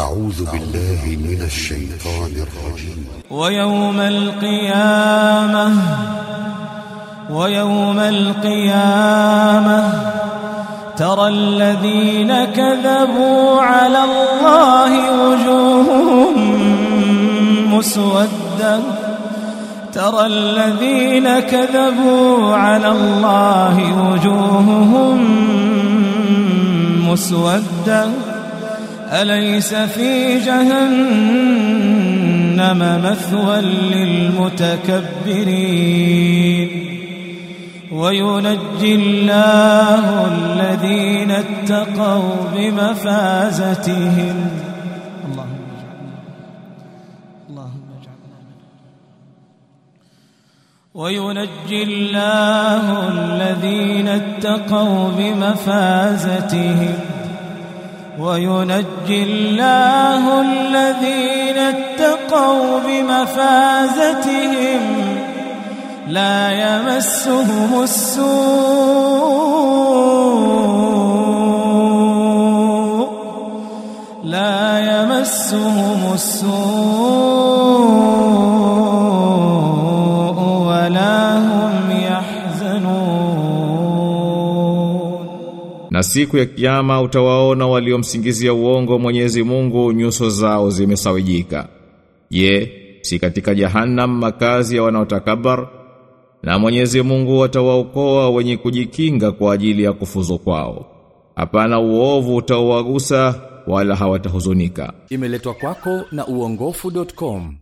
أعوذ بالله من الشيطان الرجيم. ويوم القيامة ويوم القيامة ترى الذين كذبوا على الله وجوههم مسودة. ترى الذين كذبوا على الله وجوههم مسودة. أليس في جهنم مثوى للمتكبرين؟ وينجي الله الذين اتقوا بمفازتهم. اللهم اجعلنا اللهم اجعلنا وينجي الله الذين اتقوا بمفازتهم. وينجي الله الذين اتقوا بمفازتهم لا يمسهم السوء لا يمسهم السوء ولا هم Na siku ya kiyama utawaona waliomsingizia uongo Mwenyezi Mungu nyuso zao zimesawijika. Je, si katika jahannam makazi ya wanaotakabar? Na Mwenyezi Mungu atawaokoa wenye kujikinga kwa ajili ya kufuzu kwao. Hapana uovu utawagusa wala hawatahuzunika. Imeletwa kwako na uongofu.com.